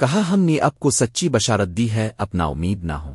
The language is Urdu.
کہا ہم نے اب کو سچی بشارت دی ہے اپنا امید نہ ہو۔